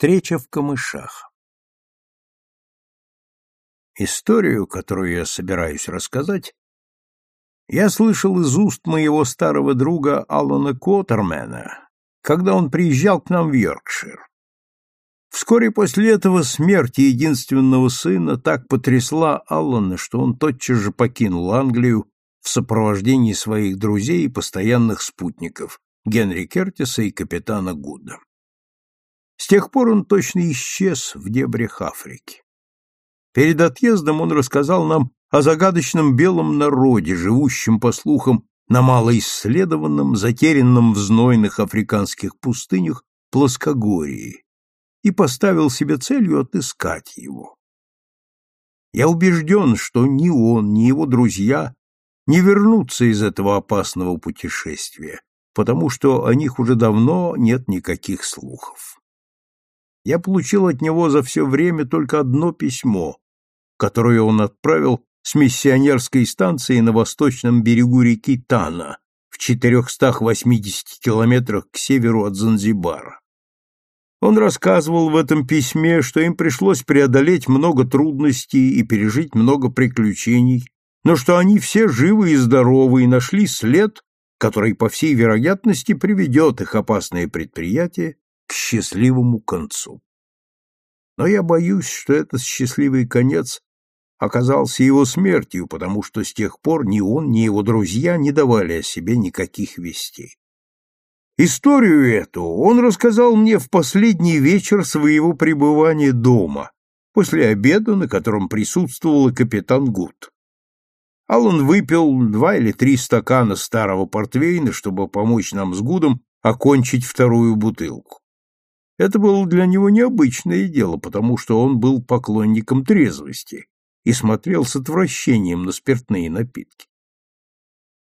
Встреча в камышах. Историю, которую я собираюсь рассказать, я слышал из уст моего старого друга Алана Коттермена, когда он приезжал к нам в Йоркшир. Вскоре после этого смерть единственного сына так потрясла Аллана, что он тотчас же покинул Англию в сопровождении своих друзей и постоянных спутников Генри Кертиса и капитана Гуда. С тех пор он точно исчез в дебрях Африки. Перед отъездом он рассказал нам о загадочном белом народе, живущем, по слухам, на малоисследованном, затерянном в знойных африканских пустынях плоскогорье, и поставил себе целью отыскать его. Я убежден, что ни он, ни его друзья не вернутся из этого опасного путешествия, потому что о них уже давно нет никаких слухов я получил от него за все время только одно письмо, которое он отправил с миссионерской станции на восточном берегу реки Тана в 480 километрах к северу от Занзибара. Он рассказывал в этом письме, что им пришлось преодолеть много трудностей и пережить много приключений, но что они все живы и здоровы и нашли след, который, по всей вероятности, приведет их опасное предприятие к счастливому концу. Но я боюсь, что этот счастливый конец оказался его смертью, потому что с тех пор ни он, ни его друзья не давали о себе никаких вестей. Историю эту он рассказал мне в последний вечер своего пребывания дома, после обеда, на котором присутствовал и капитан Гуд. Аллан выпил два или три стакана старого портвейна, чтобы помочь нам с Гудом окончить вторую бутылку. Это было для него необычное дело, потому что он был поклонником трезвости и смотрел с отвращением на спиртные напитки.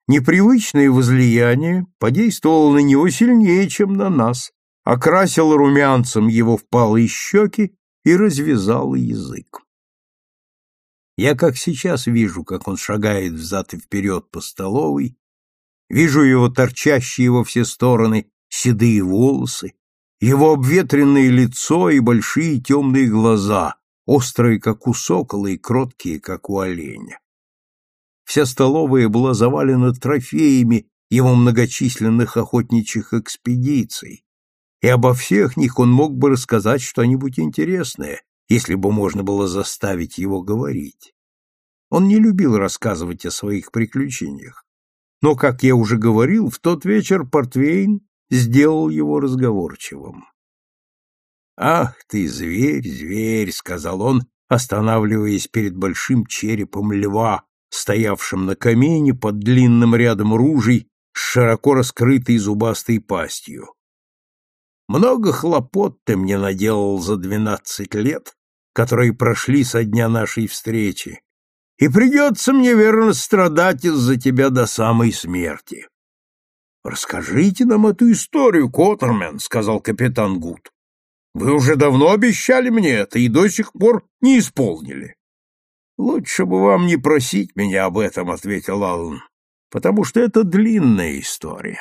Непривычное возлияние подействовало на него сильнее, чем на нас, окрасило румянцем его впалые щеки и развязало язык. Я как сейчас вижу, как он шагает взад и вперед по столовой, вижу его торчащие во все стороны седые волосы, его обветренное лицо и большие темные глаза, острые, как у сокола, и кроткие, как у оленя. Вся столовая была завалена трофеями его многочисленных охотничьих экспедиций, и обо всех них он мог бы рассказать что-нибудь интересное, если бы можно было заставить его говорить. Он не любил рассказывать о своих приключениях. Но, как я уже говорил, в тот вечер Портвейн сделал его разговорчивым. «Ах ты, зверь, зверь!» — сказал он, останавливаясь перед большим черепом льва, стоявшим на камине под длинным рядом ружей с широко раскрытой зубастой пастью. «Много хлопот ты мне наделал за двенадцать лет, которые прошли со дня нашей встречи, и придется мне, верно, страдать из-за тебя до самой смерти. Расскажите нам эту историю, Коттермен, сказал капитан Гуд. Вы уже давно обещали мне это и до сих пор не исполнили. Лучше бы вам не просить меня об этом, ответил Аллан, потому что это длинная история.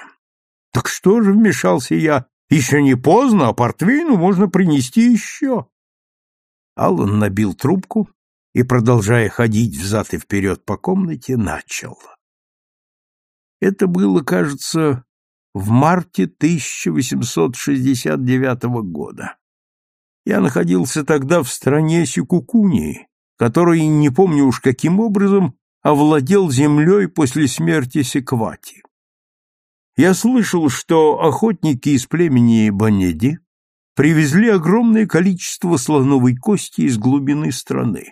Так что же вмешался я? Еще не поздно, а портвейну можно принести еще. Аллан набил трубку и, продолжая ходить взад и вперед по комнате, начал. Это было, кажется, в марте 1869 года. Я находился тогда в стране Сикукунии, который, не помню уж каким образом, овладел землей после смерти Секвати. Я слышал, что охотники из племени Банеди привезли огромное количество слоновой кости из глубины страны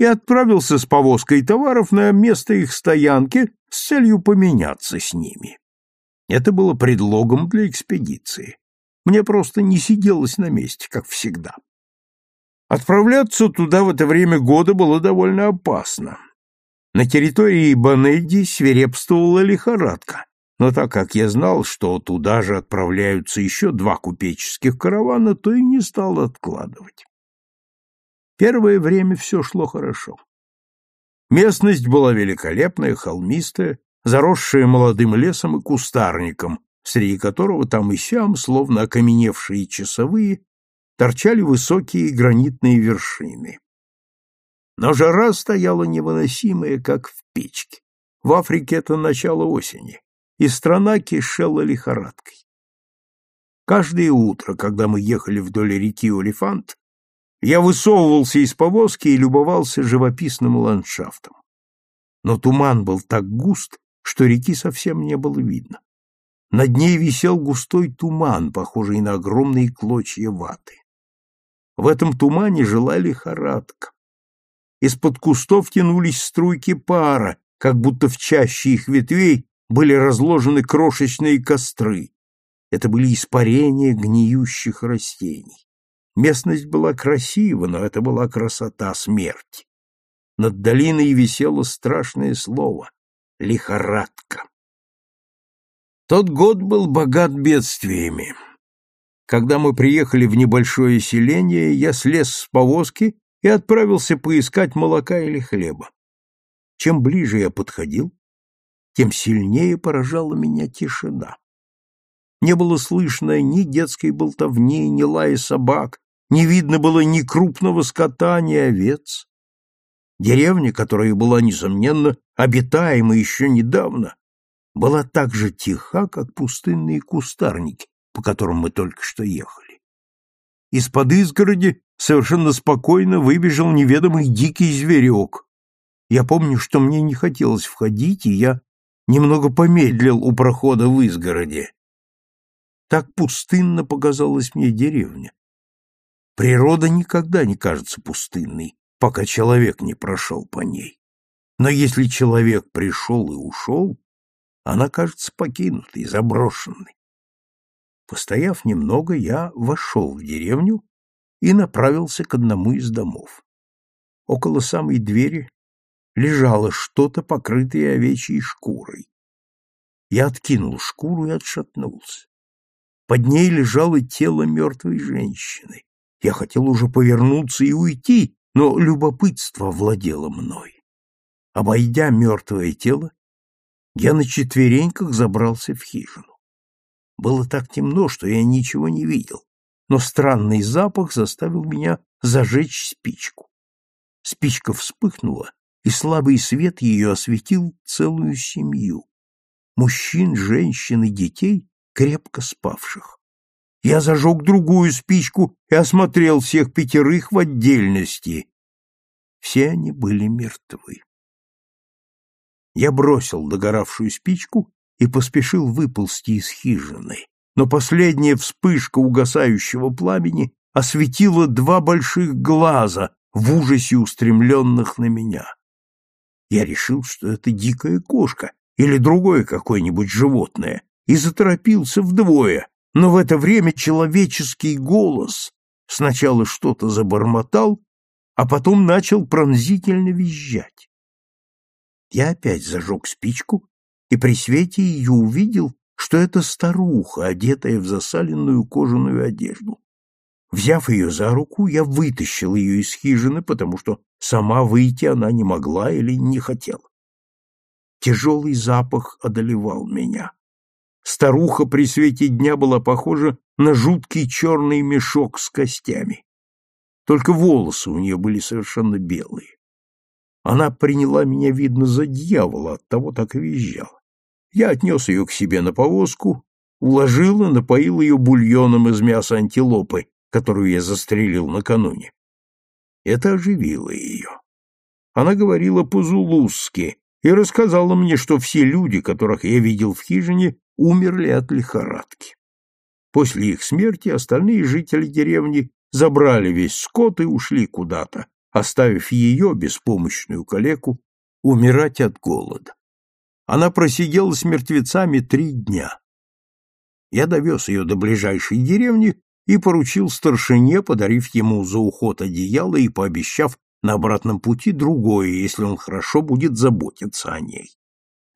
и отправился с повозкой товаров на место их стоянки с целью поменяться с ними. Это было предлогом для экспедиции. Мне просто не сиделось на месте, как всегда. Отправляться туда в это время года было довольно опасно. На территории Банеди свирепствовала лихорадка, но так как я знал, что туда же отправляются еще два купеческих каравана, то и не стал откладывать. Первое время все шло хорошо. Местность была великолепная, холмистая, заросшая молодым лесом и кустарником, среди которого там и сям, словно окаменевшие часовые, торчали высокие гранитные вершины. Но жара стояла невыносимая, как в печке. В Африке это начало осени, и страна кишела лихорадкой. Каждое утро, когда мы ехали вдоль реки Олифант, я высовывался из повозки и любовался живописным ландшафтом. Но туман был так густ, что реки совсем не было видно. Над ней висел густой туман, похожий на огромные клочья ваты. В этом тумане жила лихорадка. Из-под кустов тянулись струйки пара, как будто в чаще их ветвей были разложены крошечные костры. Это были испарения гниющих растений. Местность была красива, но это была красота смерти. Над долиной висело страшное слово — лихорадка. Тот год был богат бедствиями. Когда мы приехали в небольшое селение, я слез с повозки и отправился поискать молока или хлеба. Чем ближе я подходил, тем сильнее поражала меня тишина. Не было слышно ни детской болтовни, ни лая собак, не видно было ни крупного скота, ни овец. Деревня, которая была, несомненно, обитаема еще недавно, была так же тиха, как пустынные кустарники, по которым мы только что ехали. Из-под изгороди совершенно спокойно выбежал неведомый дикий зверек. Я помню, что мне не хотелось входить, и я немного помедлил у прохода в изгороде. Так пустынно показалась мне деревня. Природа никогда не кажется пустынной, пока человек не прошел по ней. Но если человек пришел и ушел, она кажется покинутой, заброшенной. Постояв немного, я вошел в деревню и направился к одному из домов. Около самой двери лежало что-то, покрытое овечьей шкурой. Я откинул шкуру и отшатнулся. Под ней лежало тело мертвой женщины. Я хотел уже повернуться и уйти, но любопытство владело мной. Обойдя мертвое тело, я на четвереньках забрался в хижину. Было так темно, что я ничего не видел, но странный запах заставил меня зажечь спичку. Спичка вспыхнула, и слабый свет ее осветил целую семью. Мужчин, женщин и детей, крепко спавших. Я зажег другую спичку и осмотрел всех пятерых в отдельности. Все они были мертвы. Я бросил догоравшую спичку и поспешил выползти из хижины. Но последняя вспышка угасающего пламени осветила два больших глаза в ужасе устремленных на меня. Я решил, что это дикая кошка или другое какое-нибудь животное, и заторопился вдвое, но в это время человеческий голос сначала что-то забормотал, а потом начал пронзительно визжать. Я опять зажег спичку и при свете ее увидел, что это старуха, одетая в засаленную кожаную одежду. Взяв ее за руку, я вытащил ее из хижины, потому что сама выйти она не могла или не хотела. Тяжелый запах одолевал меня. Старуха при свете дня была похожа на жуткий черный мешок с костями. Только волосы у нее были совершенно белые. Она приняла меня, видно, за дьявола, оттого так и визжала. Я отнес ее к себе на повозку, уложил и напоил ее бульоном из мяса антилопы, которую я застрелил накануне. Это оживило ее. Она говорила по-зулузски и рассказала мне, что все люди, которых я видел в хижине, умерли от лихорадки. После их смерти остальные жители деревни забрали весь скот и ушли куда-то, оставив ее, беспомощную калеку, умирать от голода. Она просидела с мертвецами три дня. Я довез ее до ближайшей деревни и поручил старшине, подарив ему за уход одеяло и пообещав на обратном пути другое, если он хорошо будет заботиться о ней.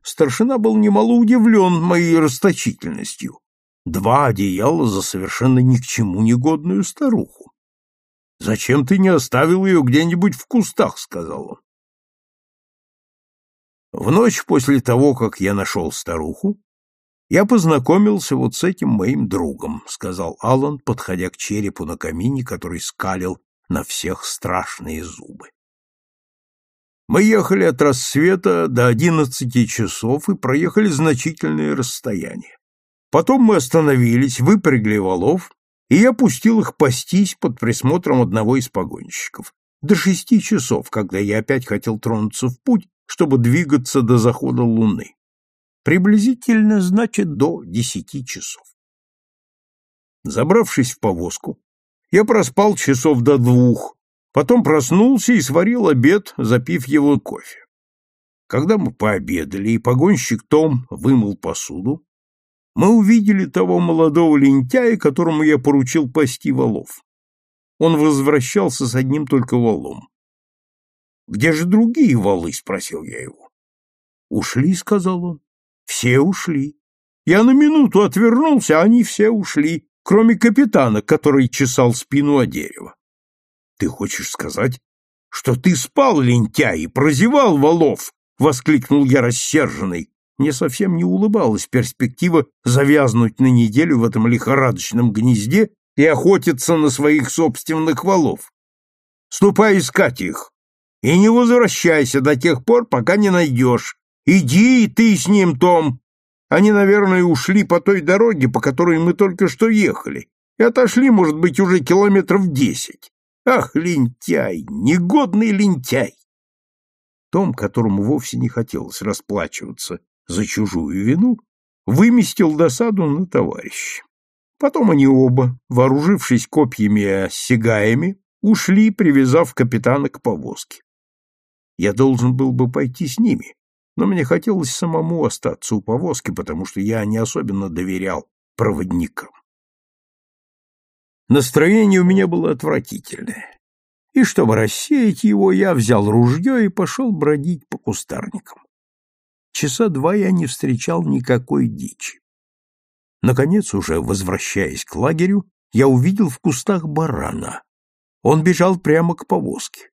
Старшина был немало удивлен моей расточительностью. Два одеяла за совершенно ни к чему негодную старуху. Зачем ты не оставил ее где-нибудь в кустах, сказал он. В ночь после того, как я нашел старуху, Я познакомился вот с этим моим другом, сказал Аллан, подходя к черепу на камине, который скалил на всех страшные зубы. Мы ехали от рассвета до одиннадцати часов и проехали значительное расстояние. Потом мы остановились, выпрягли валов, и я пустил их пастись под присмотром одного из погонщиков. До шести часов, когда я опять хотел тронуться в путь, чтобы двигаться до захода луны. Приблизительно, значит, до десяти часов. Забравшись в повозку, я проспал часов до двух, потом проснулся и сварил обед, запив его кофе. Когда мы пообедали, и погонщик Том вымыл посуду, мы увидели того молодого лентяя, которому я поручил пасти волов. Он возвращался с одним только волом. «Где же другие валы?» — спросил я его. «Ушли», — сказал он. «Все ушли. Я на минуту отвернулся, а они все ушли, кроме капитана, который чесал спину о дерево». «Ты хочешь сказать, что ты спал, лентяй, и прозевал валов?» — воскликнул я рассерженный. Мне совсем не улыбалась перспектива завязнуть на неделю в этом лихорадочном гнезде и охотиться на своих собственных валов. Ступай искать их и не возвращайся до тех пор, пока не найдешь. Иди и ты с ним, Том. Они, наверное, ушли по той дороге, по которой мы только что ехали, и отошли, может быть, уже километров десять. Ах, лентяй, негодный лентяй! Том, которому вовсе не хотелось расплачиваться за чужую вину, выместил досаду на товарища. Потом они оба, вооружившись копьями и осягаями, ушли, привязав капитана к повозке. Я должен был бы пойти с ними, но мне хотелось самому остаться у повозки, потому что я не особенно доверял проводникам. Настроение у меня было отвратительное, и чтобы рассеять его, я взял ружье и пошел бродить по кустарникам. Часа два я не встречал никакой дичи. Наконец, уже возвращаясь к лагерю, я увидел в кустах барана. Он бежал прямо к повозке.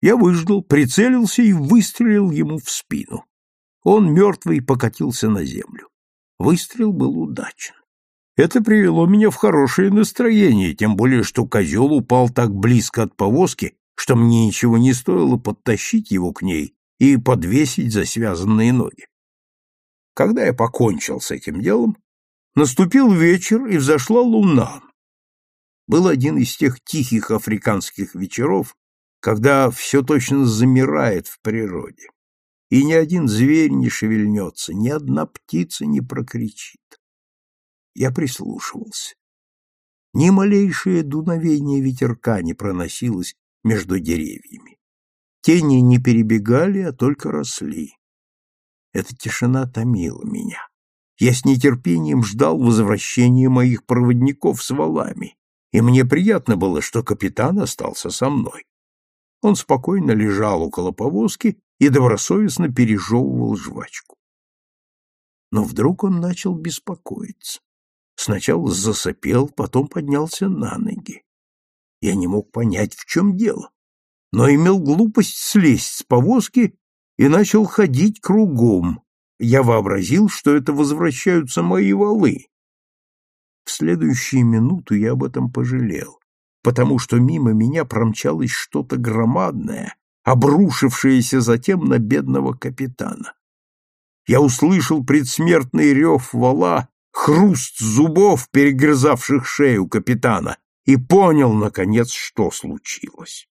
Я выждал, прицелился и выстрелил ему в спину. Он, мертвый, покатился на землю. Выстрел был удачен. Это привело меня в хорошее настроение, тем более, что козел упал так близко от повозки, что мне ничего не стоило подтащить его к ней и подвесить за связанные ноги. Когда я покончил с этим делом, Наступил вечер, и взошла луна. Был один из тех тихих африканских вечеров, когда все точно замирает в природе, и ни один зверь не шевельнется, ни одна птица не прокричит. Я прислушивался. Ни малейшее дуновение ветерка не проносилось между деревьями. Тени не перебегали, а только росли. Эта тишина томила меня. Я с нетерпением ждал возвращения моих проводников с валами, и мне приятно было, что капитан остался со мной. Он спокойно лежал около повозки и добросовестно пережевывал жвачку. Но вдруг он начал беспокоиться. Сначала засопел, потом поднялся на ноги. Я не мог понять, в чем дело, но имел глупость слезть с повозки и начал ходить кругом, я вообразил, что это возвращаются мои валы. В следующую минуту я об этом пожалел, потому что мимо меня промчалось что-то громадное, обрушившееся затем на бедного капитана. Я услышал предсмертный рев вала, хруст зубов, перегрызавших шею капитана, и понял, наконец, что случилось.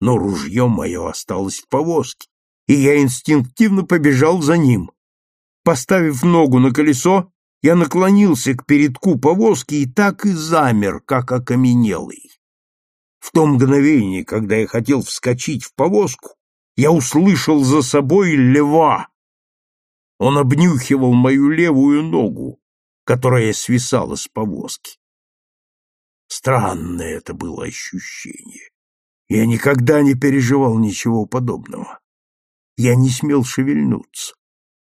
Но ружье мое осталось в повозке, и я инстинктивно побежал за ним. Поставив ногу на колесо, я наклонился к передку повозки и так и замер, как окаменелый. В то мгновение, когда я хотел вскочить в повозку, я услышал за собой лева. Он обнюхивал мою левую ногу, которая свисала с повозки. Странное это было ощущение. Я никогда не переживал ничего подобного. Я не смел шевельнуться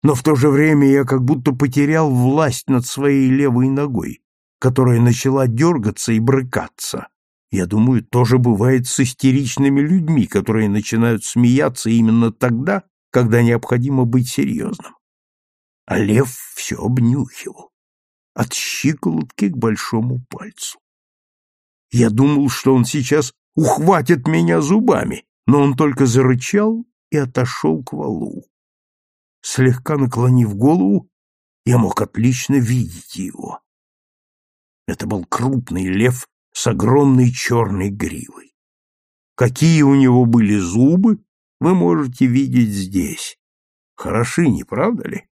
но в то же время я как будто потерял власть над своей левой ногой, которая начала дергаться и брыкаться. Я думаю, тоже бывает с истеричными людьми, которые начинают смеяться именно тогда, когда необходимо быть серьезным. а лев все обнюхивал, от щиколотки к большому пальцу. Я думал, что он сейчас ухватит меня зубами, но он только зарычал и отошел к валу. Слегка наклонив голову, я мог отлично видеть его. Это был крупный лев с огромной черной гривой. Какие у него были зубы, вы можете видеть здесь. Хороши, не правда ли?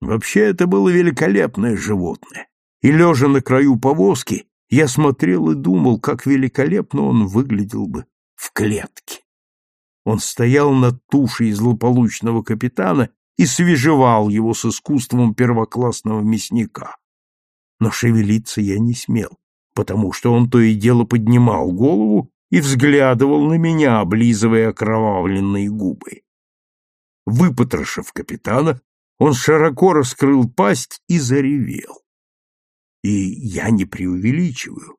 Вообще это было великолепное животное, и, лежа на краю повозки, я смотрел и думал, как великолепно он выглядел бы в клетке. Он стоял над тушей злополучного капитана и свежевал его с искусством первоклассного мясника. Но шевелиться я не смел, потому что он то и дело поднимал голову и взглядывал на меня, облизывая окровавленные губы. Выпотрошив капитана, он широко раскрыл пасть и заревел. И я не преувеличиваю.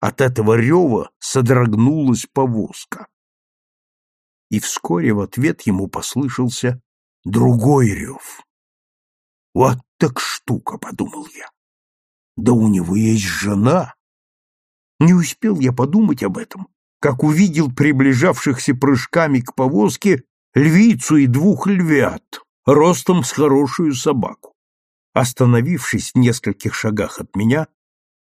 От этого рева содрогнулась повозка. И вскоре в ответ ему послышался другой рев. «Вот так штука!» — подумал я. «Да у него есть жена!» Не успел я подумать об этом, как увидел приближавшихся прыжками к повозке львицу и двух львят, ростом с хорошую собаку. Остановившись в нескольких шагах от меня,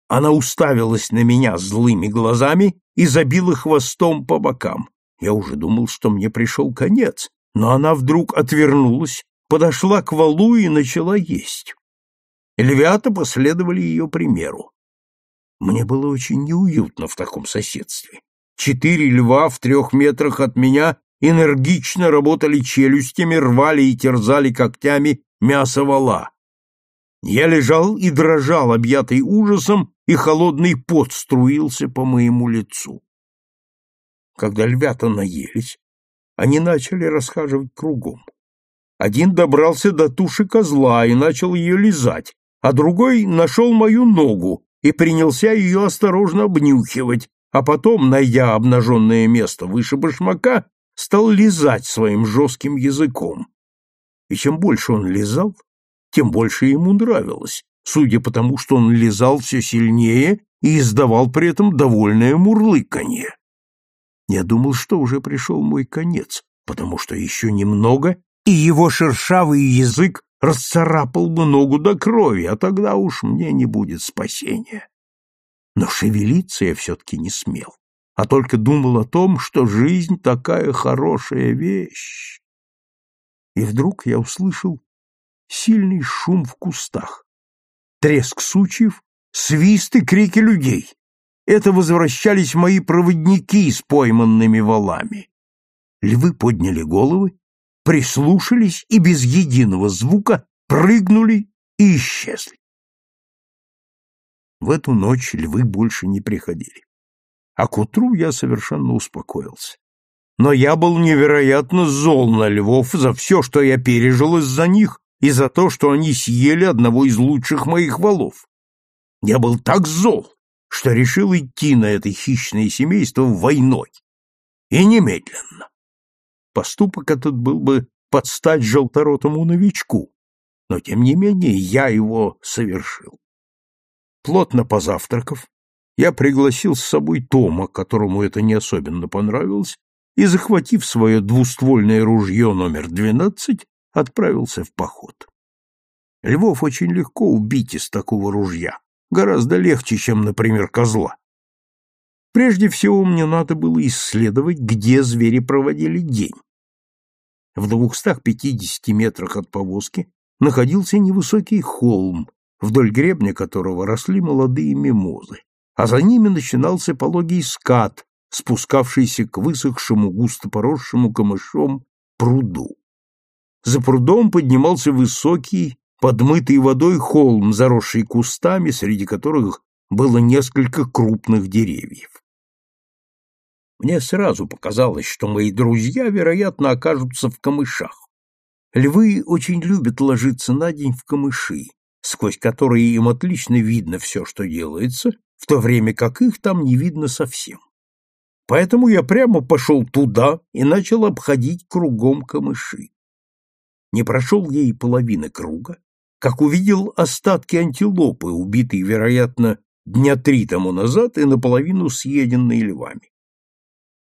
она уставилась на меня злыми глазами и забила хвостом по бокам. Я уже думал, что мне пришел конец, но она вдруг отвернулась, подошла к валу и начала есть. Львята последовали ее примеру. Мне было очень неуютно в таком соседстве. Четыре льва в трех метрах от меня энергично работали челюстями, рвали и терзали когтями мясо вала. Я лежал и дрожал, объятый ужасом, и холодный пот струился по моему лицу. Когда львята наелись, они начали расхаживать кругом. Один добрался до туши козла и начал ее лизать, а другой нашел мою ногу и принялся ее осторожно обнюхивать, а потом, найдя обнаженное место выше башмака, стал лизать своим жестким языком. И чем больше он лизал, тем больше ему нравилось, судя по тому, что он лизал все сильнее и издавал при этом довольное мурлыканье. Я думал, что уже пришел мой конец, потому что еще немного, и его шершавый язык расцарапал бы ногу до крови, а тогда уж мне не будет спасения. Но шевелиться я все-таки не смел а только думал о том, что жизнь такая хорошая вещь. И вдруг я услышал сильный шум в кустах, треск сучьев, свист и крики людей. Это возвращались мои проводники с пойманными валами. Львы подняли головы, прислушались и без единого звука прыгнули и исчезли. В эту ночь львы больше не приходили а к утру я совершенно успокоился. Но я был невероятно зол на львов за все, что я пережил из-за них, и за то, что они съели одного из лучших моих валов. Я был так зол, что решил идти на это хищное семейство войной. И немедленно. Поступок этот был бы подстать желторотому новичку, но, тем не менее, я его совершил. Плотно позавтракав, я пригласил с собой Тома, которому это не особенно понравилось, и, захватив свое двуствольное ружье номер двенадцать, отправился в поход. Львов очень легко убить из такого ружья, гораздо легче, чем, например, козла. Прежде всего мне надо было исследовать, где звери проводили день. В двухстах пятидесяти метрах от повозки находился невысокий холм, вдоль гребня которого росли молодые мимозы а за ними начинался пологий скат, спускавшийся к высохшему, густо поросшему камышом пруду. За прудом поднимался высокий, подмытый водой холм, заросший кустами, среди которых было несколько крупных деревьев. Мне сразу показалось, что мои друзья, вероятно, окажутся в камышах. Львы очень любят ложиться на день в камыши, сквозь которые им отлично видно все, что делается, в то время как их там не видно совсем. Поэтому я прямо пошел туда и начал обходить кругом камыши. Не прошел ей половины круга, как увидел остатки антилопы, убитые, вероятно, дня три тому назад и наполовину съеденные львами.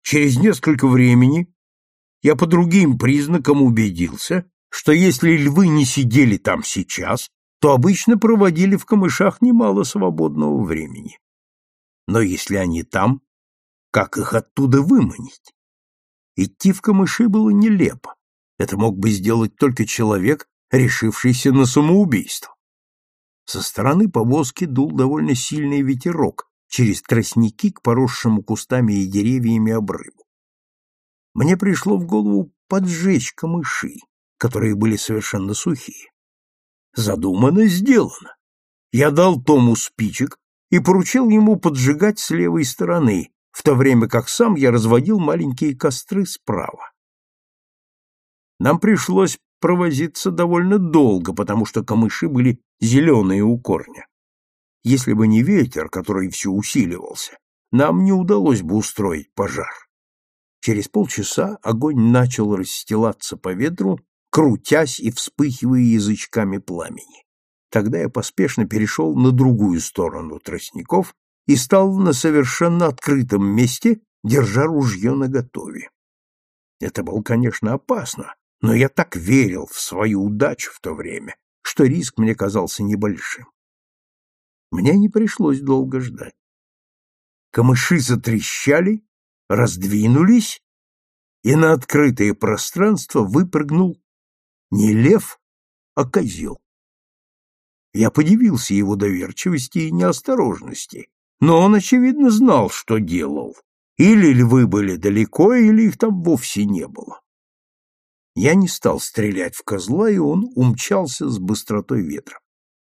Через несколько времени я по другим признакам убедился, что если львы не сидели там сейчас, то обычно проводили в камышах немало свободного времени. Но если они там, как их оттуда выманить? Идти в камыши было нелепо. Это мог бы сделать только человек, решившийся на самоубийство. Со стороны повозки дул довольно сильный ветерок через тростники к поросшему кустами и деревьями обрыву. Мне пришло в голову поджечь камыши, которые были совершенно сухие. Задумано, сделано. Я дал Тому спичек и поручил ему поджигать с левой стороны, в то время как сам я разводил маленькие костры справа. Нам пришлось провозиться довольно долго, потому что камыши были зеленые у корня. Если бы не ветер, который все усиливался, нам не удалось бы устроить пожар. Через полчаса огонь начал расстилаться по ветру, крутясь и вспыхивая язычками пламени. Тогда я поспешно перешел на другую сторону тростников и стал на совершенно открытом месте, держа ружье наготове. Это было, конечно, опасно, но я так верил в свою удачу в то время, что риск мне казался небольшим. Мне не пришлось долго ждать. Камыши затрещали, раздвинулись, и на открытое пространство выпрыгнул не лев, а козел. Я подивился его доверчивости и неосторожности, но он, очевидно, знал, что делал. Или львы были далеко, или их там вовсе не было. Я не стал стрелять в козла, и он умчался с быстротой ветра.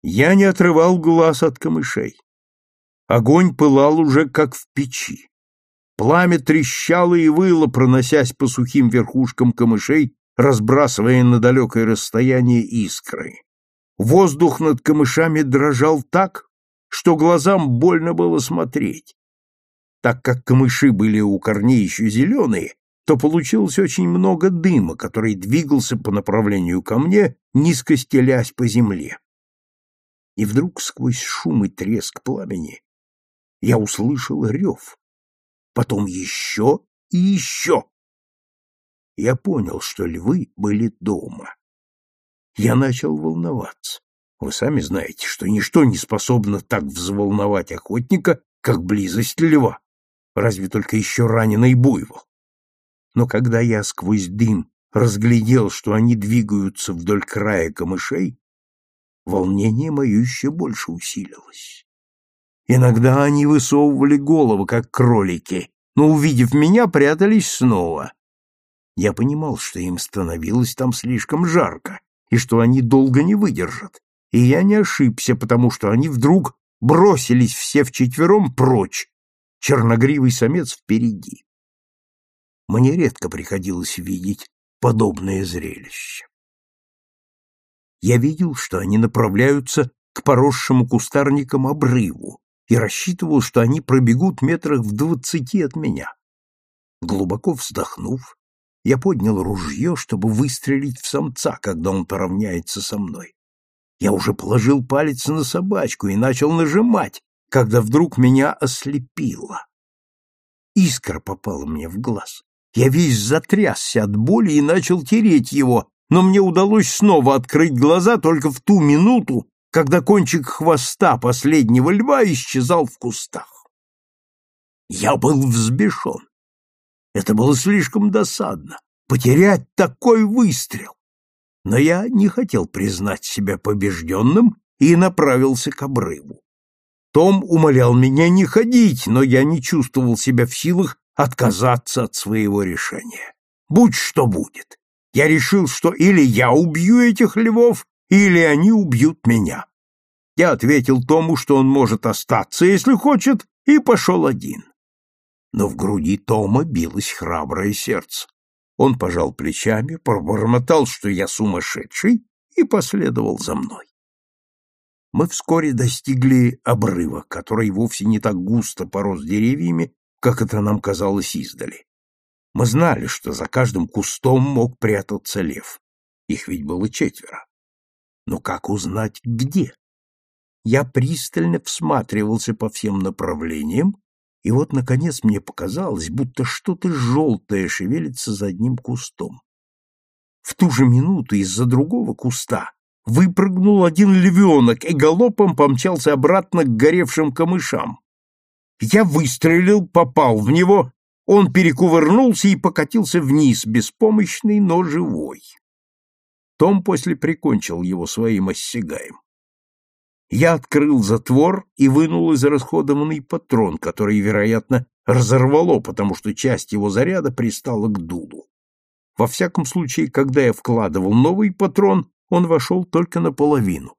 Я не отрывал глаз от камышей. Огонь пылал уже как в печи. Пламя трещало и выло, проносясь по сухим верхушкам камышей, разбрасывая на далекое расстояние искры. Воздух над камышами дрожал так, что глазам больно было смотреть. Так как камыши были у корней еще зеленые, то получилось очень много дыма, который двигался по направлению ко мне, низко стелясь по земле. И вдруг сквозь шум и треск пламени я услышал рев, потом еще и еще. Я понял, что львы были дома. Я начал волноваться. Вы сами знаете, что ничто не способно так взволновать охотника, как близость льва, разве только еще раненый буйвол но когда я сквозь дым разглядел, что они двигаются вдоль края камышей, волнение мое еще больше усилилось. Иногда они высовывали головы, как кролики, но, увидев меня, прятались снова. Я понимал, что им становилось там слишком жарко, и что они долго не выдержат. И я не ошибся, потому что они вдруг бросились все вчетвером прочь, черногривый самец впереди. Мне редко приходилось видеть подобное зрелище. Я видел, что они направляются к поросшему кустарникам обрыву и рассчитывал, что они пробегут метрах в двадцати от меня. Глубоко вздохнув, я поднял ружье, чтобы выстрелить в самца, когда он поравняется со мной. Я уже положил палец на собачку и начал нажимать, когда вдруг меня ослепило. Искра попала мне в глаз. Я весь затрясся от боли и начал тереть его, но мне удалось снова открыть глаза только в ту минуту, когда кончик хвоста последнего льва исчезал в кустах. Я был взбешен. Это было слишком досадно — потерять такой выстрел. Но я не хотел признать себя побежденным и направился к обрыву. Том умолял меня не ходить, но я не чувствовал себя в силах отказаться от своего решения. Будь что будет. Я решил, что или я убью этих львов, или они убьют меня. Я ответил Тому, что он может остаться, если хочет, и пошел один. Но в груди Тома билось храброе сердце. Он пожал плечами, пробормотал, что я сумасшедший, и последовал за мной. Мы вскоре достигли обрыва, который вовсе не так густо порос деревьями, как это нам казалось издали. Мы знали, что за каждым кустом мог прятаться лев. Их ведь было четверо. Но как узнать, где? Я пристально всматривался по всем направлениям, и вот, наконец, мне показалось, будто что-то желтое шевелится за одним кустом. В ту же минуту из-за другого куста выпрыгнул один львенок и галопом помчался обратно к горевшим камышам. Я выстрелил, попал в него, он перекувырнулся и покатился вниз, беспомощный, но живой. Том после прикончил его своим оссягаем. Я открыл затвор и вынул израсходованный патрон, который, вероятно, разорвало, потому что часть его заряда пристала к дулу. Во всяком случае, когда я вкладывал новый патрон, он вошел только наполовину.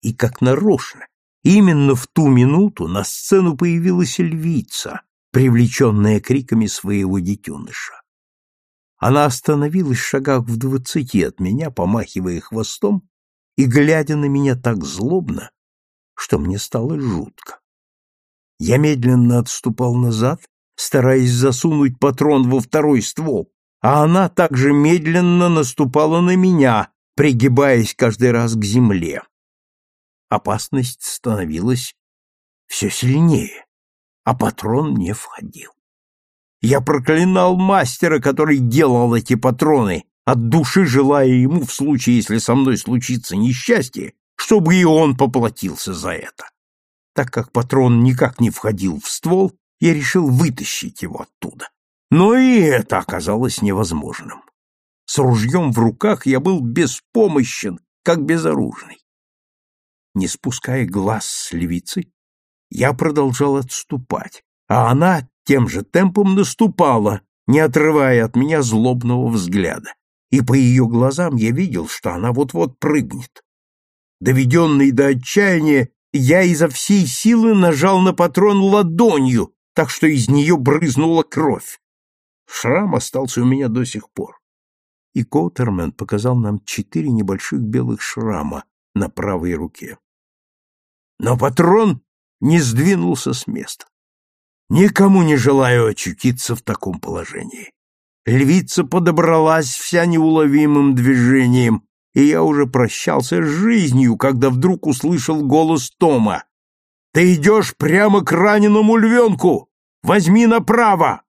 И как нарочно, именно в ту минуту на сцену появилась львица, привлеченная криками своего детеныша. Она остановилась в шагах в двадцати от меня, помахивая хвостом и глядя на меня так злобно, что мне стало жутко. Я медленно отступал назад, стараясь засунуть патрон во второй ствол, а она также медленно наступала на меня, пригибаясь каждый раз к земле. Опасность становилась все сильнее, а патрон не входил. Я проклинал мастера, который делал эти патроны, от души желая ему, в случае, если со мной случится несчастье, чтобы и он поплатился за это. Так как патрон никак не входил в ствол, я решил вытащить его оттуда. Но и это оказалось невозможным. С ружьем в руках я был беспомощен, как безоружный. Не спуская глаз с львицы, я продолжал отступать, а она тем же темпом наступала, не отрывая от меня злобного взгляда, и по ее глазам я видел, что она вот-вот прыгнет. Доведенный до отчаяния, я изо всей силы нажал на патрон ладонью, так что из нее брызнула кровь. Шрам остался у меня до сих пор. И Коутермен показал нам четыре небольших белых шрама на правой руке. Но патрон не сдвинулся с места. Никому не желаю очутиться в таком положении. Львица подобралась вся неуловимым движением, и я уже прощался с жизнью, когда вдруг услышал голос Тома. «Ты идешь прямо к раненому львенку! Возьми направо!»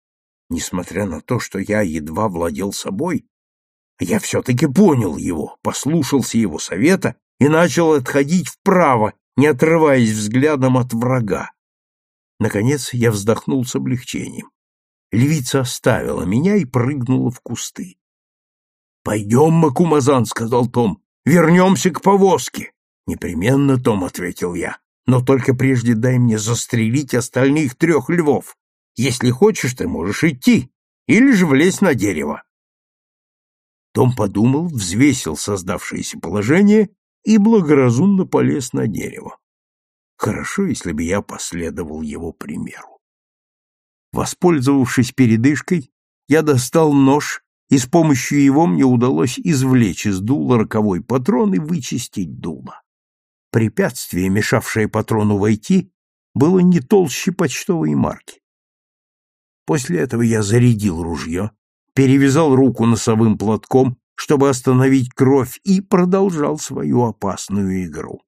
Несмотря на то, что я едва владел собой, я все-таки понял его, послушался его совета и начал отходить вправо, не отрываясь взглядом от врага. Наконец я вздохнул с облегчением. Львица оставила меня и прыгнула в кусты. — Пойдем, Макумазан, — сказал Том, — вернемся к повозке. — Непременно, Том, — ответил я, — но только прежде дай мне застрелить остальных трех львов. Если хочешь, ты можешь идти, или же влезть на дерево. Том подумал, взвесил создавшееся положение и благоразумно полез на дерево. Хорошо, если бы я последовал его примеру. Воспользовавшись передышкой, я достал нож, и с помощью его мне удалось извлечь из дула роковой патрон и вычистить дуло. Препятствие, мешавшее патрону войти, было не толще почтовой марки. После этого я зарядил ружье, перевязал руку носовым платком, чтобы остановить кровь, и продолжал свою опасную игру.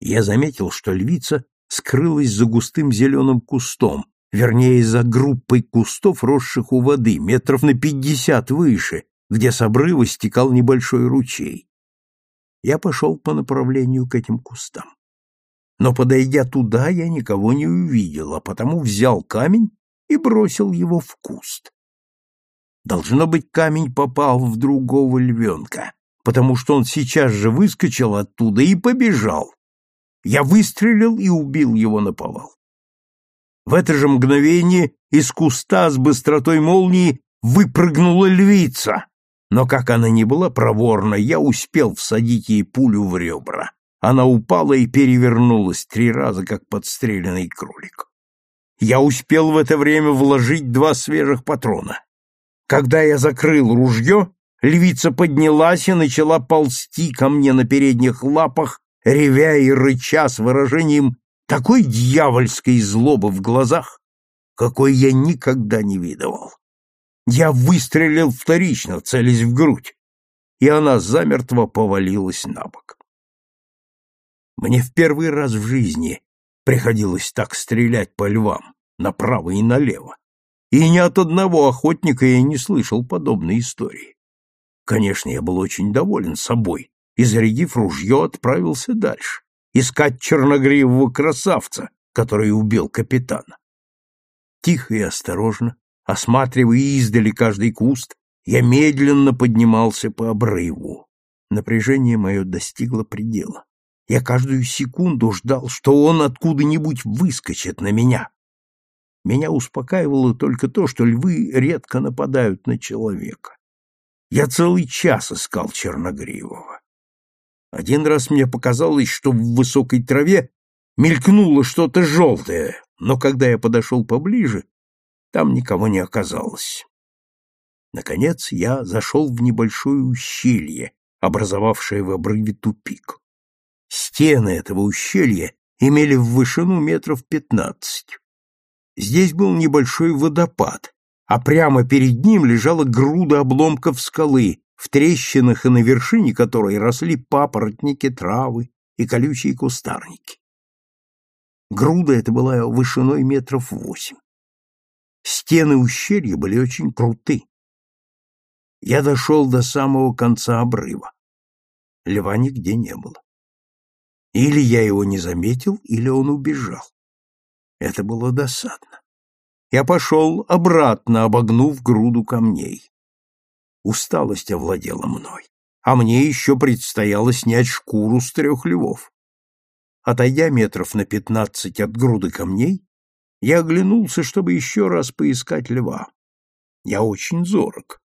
Я заметил, что львица скрылась за густым зеленым кустом, вернее, за группой кустов, росших у воды, метров на пятьдесят выше, где с обрыва стекал небольшой ручей. Я пошел по направлению к этим кустам. Но, подойдя туда, я никого не увидел, а потому взял камень и бросил его в куст. Должно быть, камень попал в другого львенка, потому что он сейчас же выскочил оттуда и побежал. Я выстрелил и убил его на повал. В это же мгновение из куста с быстротой молнии выпрыгнула львица, но как она ни была проворна, я успел всадить ей пулю в ребра. Она упала и перевернулась три раза, как подстреленный кролик. Я успел в это время вложить два свежих патрона. Когда я закрыл ружье, львица поднялась и начала ползти ко мне на передних лапах, ревя и рыча с выражением такой дьявольской злобы в глазах, какой я никогда не видывал. Я выстрелил вторично, целясь в грудь, и она замертво повалилась на бок. Мне в первый раз в жизни приходилось так стрелять по львам, направо и налево. И ни от одного охотника я не слышал подобной истории. Конечно, я был очень доволен собой и, зарядив ружье, отправился дальше, искать черногривого красавца, который убил капитана. Тихо и осторожно, осматривая издали каждый куст, я медленно поднимался по обрыву. Напряжение мое достигло предела. Я каждую секунду ждал, что он откуда-нибудь выскочит на меня. Меня успокаивало только то, что львы редко нападают на человека. Я целый час искал Черногривого. Один раз мне показалось, что в высокой траве мелькнуло что-то желтое, но когда я подошел поближе, там никого не оказалось. Наконец я зашел в небольшое ущелье, образовавшее в обрыве тупик. Стены этого ущелья имели в вышину метров пятнадцать. Здесь был небольшой водопад, а прямо перед ним лежала груда обломков скалы, в трещинах и на вершине которой росли папоротники, травы и колючие кустарники. Груда эта была вышиной метров восемь. Стены ущелья были очень круты. Я дошел до самого конца обрыва. Льва нигде не было. Или я его не заметил, или он убежал. Это было досадно. Я пошел обратно, обогнув груду камней. Усталость овладела мной, а мне еще предстояло снять шкуру с трех львов. Отойдя метров на пятнадцать от груды камней, я оглянулся, чтобы еще раз поискать льва. Я очень зорок,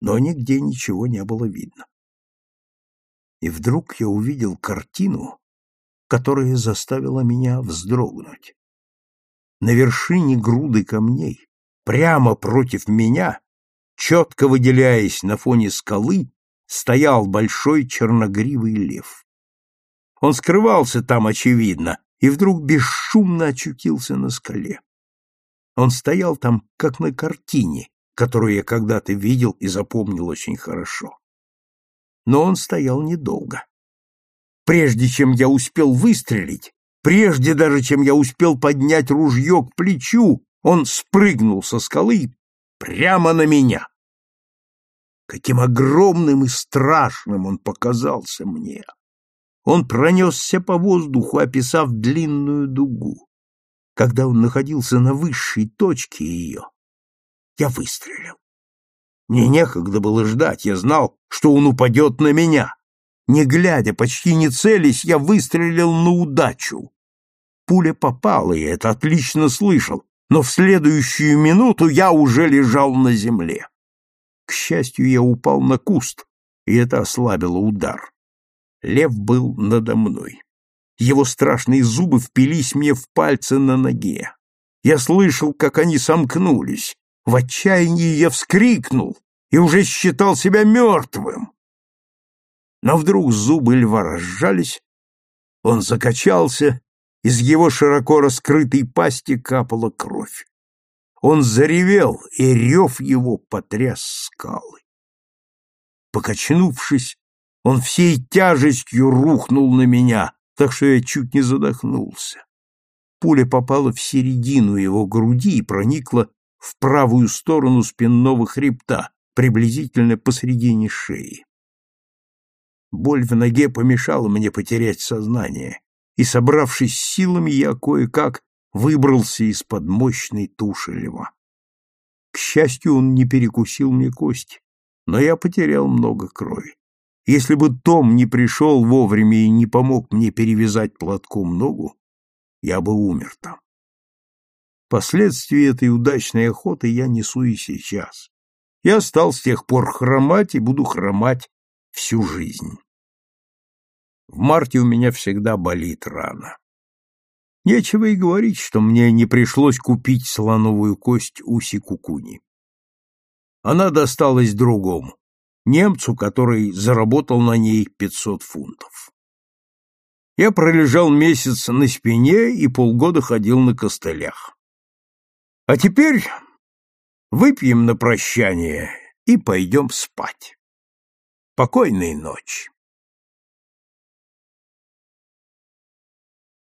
но нигде ничего не было видно. И вдруг я увидел картину, которая заставила меня вздрогнуть. На вершине груды камней, прямо против меня, четко выделяясь на фоне скалы, стоял большой черногривый лев. Он скрывался там, очевидно, и вдруг бесшумно очутился на скале. Он стоял там, как на картине, которую я когда-то видел и запомнил очень хорошо. Но он стоял недолго прежде чем я успел выстрелить, прежде даже чем я успел поднять ружье к плечу, он спрыгнул со скалы прямо на меня. Каким огромным и страшным он показался мне! Он пронесся по воздуху, описав длинную дугу. Когда он находился на высшей точке ее, я выстрелил. Мне некогда было ждать, я знал, что он упадет на меня. Не глядя, почти не целясь, я выстрелил на удачу. Пуля попала, и это отлично слышал, но в следующую минуту я уже лежал на земле. К счастью, я упал на куст, и это ослабило удар. Лев был надо мной. Его страшные зубы впились мне в пальцы на ноге. Я слышал, как они сомкнулись. В отчаянии я вскрикнул и уже считал себя мертвым. Но вдруг зубы льва разжались, он закачался, из его широко раскрытой пасти капала кровь. Он заревел, и рев его потряс скалы. Покачнувшись, он всей тяжестью рухнул на меня, так что я чуть не задохнулся. Пуля попала в середину его груди и проникла в правую сторону спинного хребта, приблизительно посредине шеи. Боль в ноге помешала мне потерять сознание, и, собравшись силами, я кое-как выбрался из-под мощной туши льва. К счастью, он не перекусил мне кость, но я потерял много крови. Если бы Том не пришел вовремя и не помог мне перевязать платком ногу, я бы умер там. Последствия этой удачной охоты я несу и сейчас. Я стал с тех пор хромать и буду хромать всю жизнь. В марте у меня всегда болит рана. Нечего и говорить, что мне не пришлось купить слоновую кость у Сикукуни. Она досталась другому, немцу, который заработал на ней 500 фунтов. Я пролежал месяц на спине и полгода ходил на костылях. А теперь выпьем на прощание и пойдем спать. Спокойной ночи.